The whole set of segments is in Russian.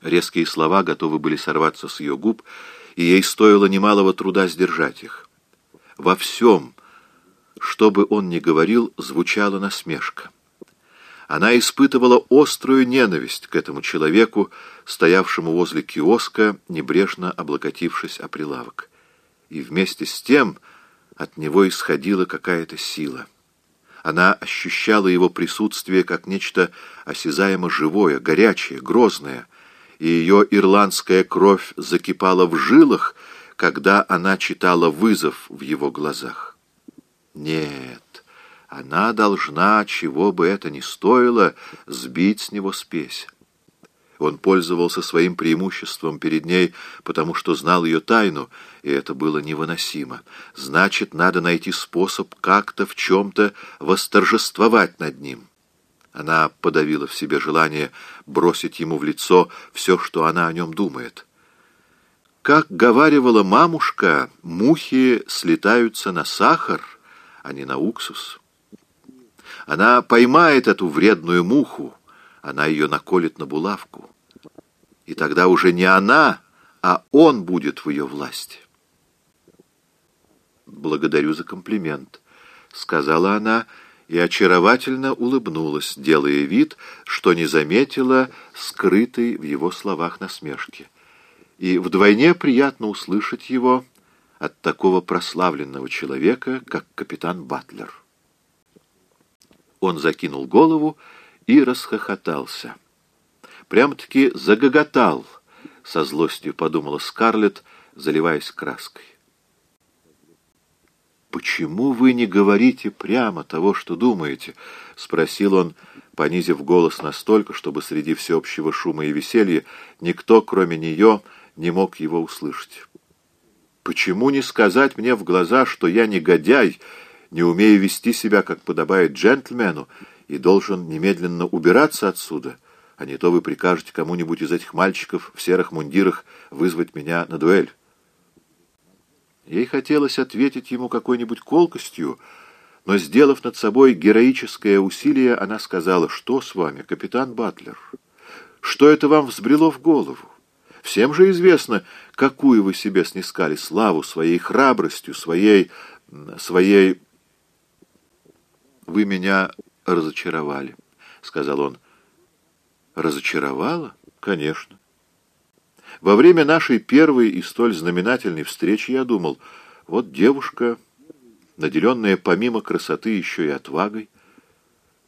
Резкие слова готовы были сорваться с ее губ, и ей стоило немалого труда сдержать их. Во всем, что бы он ни говорил, звучала насмешка. Она испытывала острую ненависть к этому человеку, стоявшему возле киоска, небрежно облокотившись о прилавок. И вместе с тем от него исходила какая-то сила. Она ощущала его присутствие как нечто осязаемо живое, горячее, грозное — и ее ирландская кровь закипала в жилах, когда она читала вызов в его глазах. Нет, она должна, чего бы это ни стоило, сбить с него спесь. Он пользовался своим преимуществом перед ней, потому что знал ее тайну, и это было невыносимо. Значит, надо найти способ как-то в чем-то восторжествовать над ним. Она подавила в себе желание бросить ему в лицо все, что она о нем думает. Как говаривала мамушка, мухи слетаются на сахар, а не на уксус. Она поймает эту вредную муху, она ее наколет на булавку. И тогда уже не она, а он будет в ее власти. «Благодарю за комплимент», — сказала она, — и очаровательно улыбнулась, делая вид, что не заметила скрытой в его словах насмешки. И вдвойне приятно услышать его от такого прославленного человека, как капитан Батлер. Он закинул голову и расхохотался. Прям-таки загоготал, со злостью подумала Скарлетт, заливаясь краской. «Почему вы не говорите прямо того, что думаете?» — спросил он, понизив голос настолько, чтобы среди всеобщего шума и веселья никто, кроме нее, не мог его услышать. «Почему не сказать мне в глаза, что я негодяй, не умею вести себя, как подобает джентльмену, и должен немедленно убираться отсюда, а не то вы прикажете кому-нибудь из этих мальчиков в серых мундирах вызвать меня на дуэль?» Ей хотелось ответить ему какой-нибудь колкостью, но, сделав над собой героическое усилие, она сказала, «Что с вами, капитан Батлер? Что это вам взбрело в голову? Всем же известно, какую вы себе снискали славу своей храбростью, своей... своей... Вы меня разочаровали», — сказал он. «Разочаровала? Конечно. Во время нашей первой и столь знаменательной встречи я думал, вот девушка, наделенная помимо красоты еще и отвагой.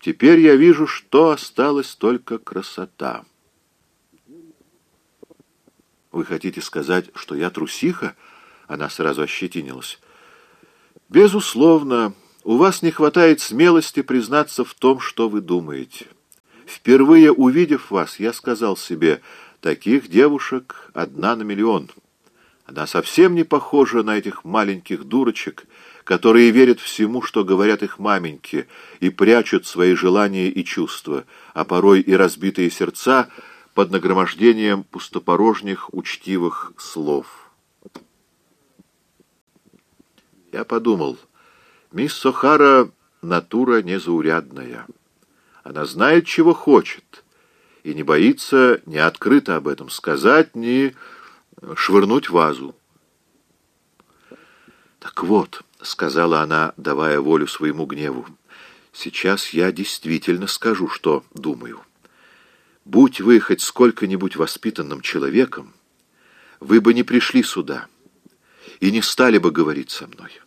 Теперь я вижу, что осталась только красота. Вы хотите сказать, что я трусиха? Она сразу ощетинилась. Безусловно, у вас не хватает смелости признаться в том, что вы думаете. Впервые увидев вас, я сказал себе — Таких девушек одна на миллион. Она совсем не похожа на этих маленьких дурочек, которые верят всему, что говорят их маменьки, и прячут свои желания и чувства, а порой и разбитые сердца под нагромождением пустопорожних учтивых слов. Я подумал, мисс Сохара натура незаурядная. Она знает, чего хочет — и не боится ни открыто об этом сказать, ни швырнуть вазу. «Так вот», — сказала она, давая волю своему гневу, — «сейчас я действительно скажу, что думаю. Будь вы хоть сколько-нибудь воспитанным человеком, вы бы не пришли сюда и не стали бы говорить со мной.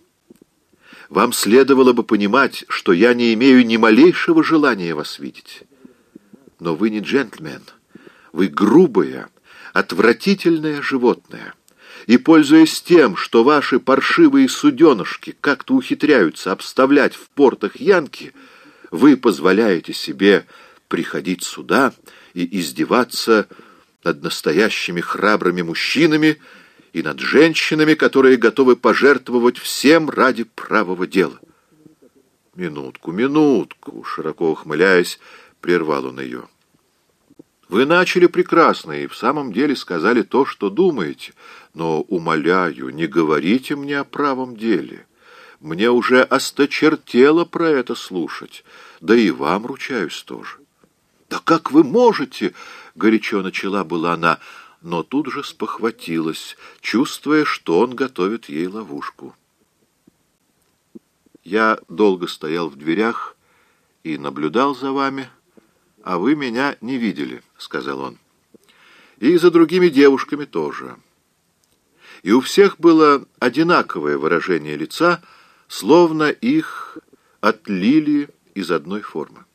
Вам следовало бы понимать, что я не имею ни малейшего желания вас видеть». Но вы не джентльмен. Вы грубое, отвратительное животное. И, пользуясь тем, что ваши паршивые суденышки как-то ухитряются обставлять в портах Янки, вы позволяете себе приходить сюда и издеваться над настоящими храбрыми мужчинами и над женщинами, которые готовы пожертвовать всем ради правого дела. «Минутку, минутку!» — широко ухмыляясь, прервал он ее. Вы начали прекрасно и в самом деле сказали то, что думаете, но, умоляю, не говорите мне о правом деле. Мне уже осточертело про это слушать, да и вам ручаюсь тоже. «Да как вы можете?» — горячо начала была она, но тут же спохватилась, чувствуя, что он готовит ей ловушку. «Я долго стоял в дверях и наблюдал за вами, а вы меня не видели», — сказал он. «И за другими девушками тоже» и у всех было одинаковое выражение лица, словно их отлили из одной формы.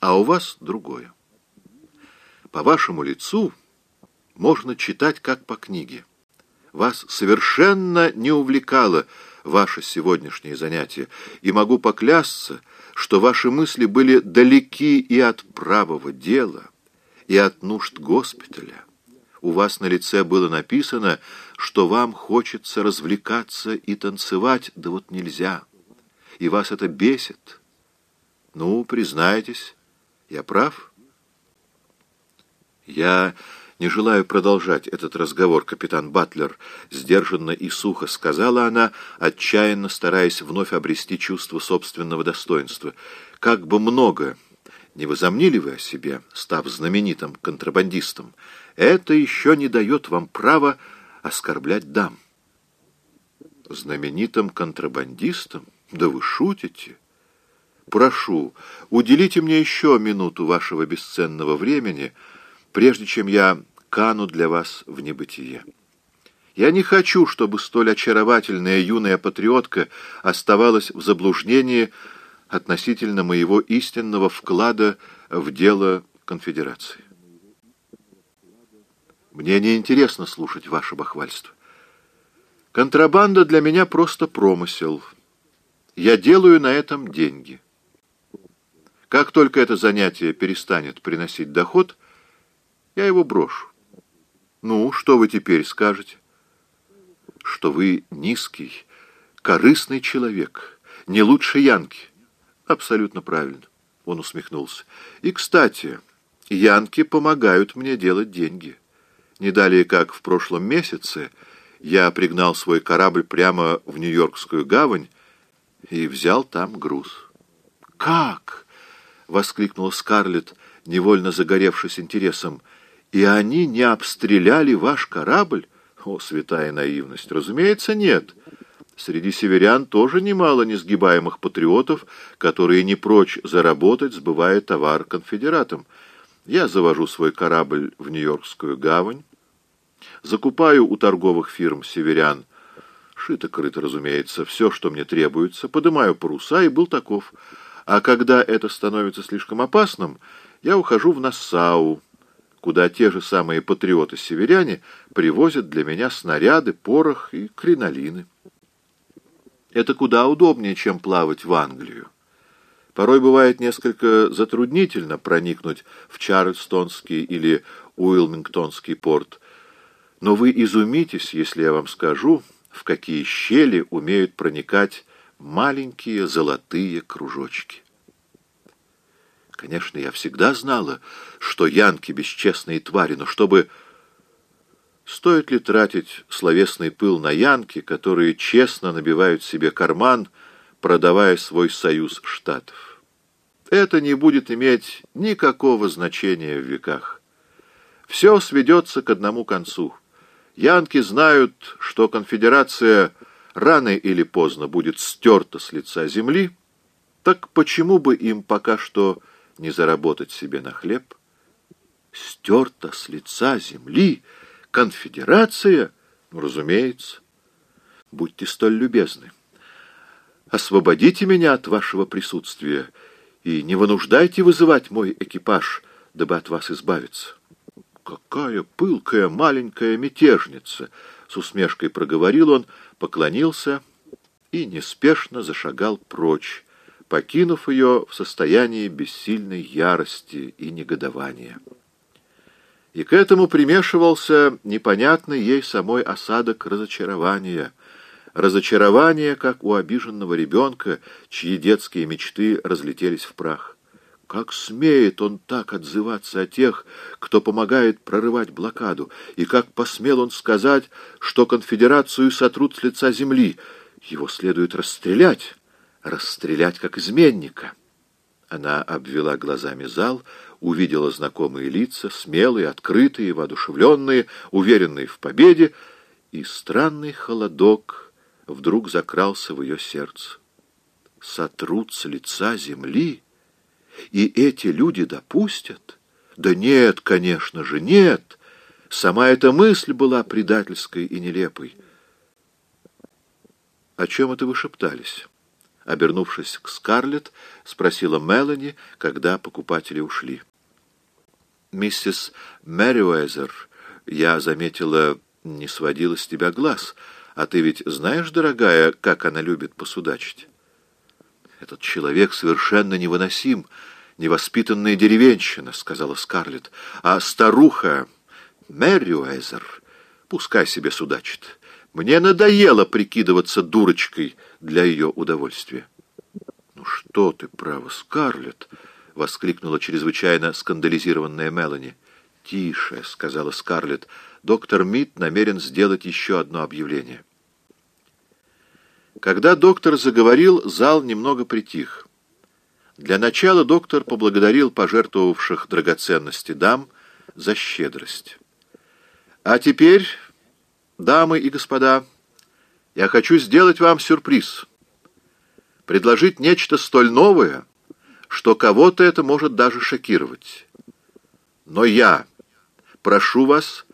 А у вас другое. По вашему лицу можно читать как по книге. Вас совершенно не увлекало ваше сегодняшнее занятие, и могу поклясться, что ваши мысли были далеки и от правого дела, и от нужд госпиталя. У вас на лице было написано, что вам хочется развлекаться и танцевать, да вот нельзя. И вас это бесит. Ну, признайтесь, я прав? Я не желаю продолжать этот разговор, капитан Батлер, сдержанно и сухо сказала она, отчаянно стараясь вновь обрести чувство собственного достоинства. Как бы много не возомнили вы о себе, став знаменитым контрабандистом, это еще не дает вам права оскорблять дам. Знаменитым контрабандистом? Да вы шутите. Прошу, уделите мне еще минуту вашего бесценного времени, прежде чем я кану для вас в небытие. Я не хочу, чтобы столь очаровательная юная патриотка оставалась в заблуждении относительно моего истинного вклада в дело конфедерации. Мне не интересно слушать ваше бахвальство. Контрабанда для меня просто промысел. Я делаю на этом деньги. Как только это занятие перестанет приносить доход, я его брошу. Ну, что вы теперь скажете? Что вы низкий, корыстный человек, не лучше Янки. Абсолютно правильно. Он усмехнулся. И, кстати, Янки помогают мне делать деньги. Не далее, как в прошлом месяце, я пригнал свой корабль прямо в Нью-Йоркскую гавань и взял там груз. «Как?» — воскликнула Скарлетт, невольно загоревшись интересом. «И они не обстреляли ваш корабль?» «О, святая наивность! Разумеется, нет!» Среди северян тоже немало несгибаемых патриотов, которые не прочь заработать, сбывая товар конфедератам. Я завожу свой корабль в Нью-Йоркскую гавань, Закупаю у торговых фирм северян, шито-крыто, разумеется, все, что мне требуется, подымаю паруса и был таков. А когда это становится слишком опасным, я ухожу в Нассау, куда те же самые патриоты-северяне привозят для меня снаряды, порох и кринолины. Это куда удобнее, чем плавать в Англию. Порой бывает несколько затруднительно проникнуть в Чарльстонский или Уилмингтонский порт, но вы изумитесь, если я вам скажу, в какие щели умеют проникать маленькие золотые кружочки. Конечно, я всегда знала, что янки — бесчестные твари, но чтобы... Стоит ли тратить словесный пыл на янки, которые честно набивают себе карман, продавая свой союз штатов? Это не будет иметь никакого значения в веках. Все сведется к одному концу — Янки знают, что конфедерация рано или поздно будет стерта с лица земли, так почему бы им пока что не заработать себе на хлеб? Стерта с лица земли? Конфедерация? Ну, разумеется. Будьте столь любезны. Освободите меня от вашего присутствия и не вынуждайте вызывать мой экипаж, дабы от вас избавиться. «Какая пылкая маленькая мятежница!» — с усмешкой проговорил он, поклонился и неспешно зашагал прочь, покинув ее в состоянии бессильной ярости и негодования. И к этому примешивался непонятный ей самой осадок разочарования. Разочарование, как у обиженного ребенка, чьи детские мечты разлетелись в прах. Как смеет он так отзываться о тех, кто помогает прорывать блокаду? И как посмел он сказать, что конфедерацию сотрут с лица земли? Его следует расстрелять, расстрелять как изменника. Она обвела глазами зал, увидела знакомые лица, смелые, открытые, воодушевленные, уверенные в победе, и странный холодок вдруг закрался в ее сердце. Сотрут с лица земли, и эти люди допустят? Да нет, конечно же, нет! Сама эта мысль была предательской и нелепой. О чем это вы шептались? Обернувшись к Скарлетт, спросила Мелани, когда покупатели ушли. «Миссис Мэриуэзер, я заметила, не сводила с тебя глаз. А ты ведь знаешь, дорогая, как она любит посудачить?» «Этот человек совершенно невыносим, невоспитанная деревенщина», — сказала Скарлетт. «А старуха Мэриуэзер пускай себе судачит». Мне надоело прикидываться дурочкой для ее удовольствия. «Ну что ты, право, Скарлетт!» — воскликнула чрезвычайно скандализированная Мелани. «Тише», — сказала Скарлетт. «Доктор Мит намерен сделать еще одно объявление». Когда доктор заговорил, зал немного притих. Для начала доктор поблагодарил пожертвовавших драгоценности дам за щедрость. «А теперь...» Дамы и господа, я хочу сделать вам сюрприз. Предложить нечто столь новое, что кого-то это может даже шокировать. Но я прошу вас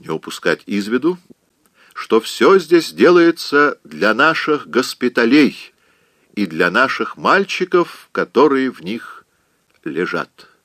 не упускать из виду, что все здесь делается для наших госпиталей и для наших мальчиков, которые в них лежат».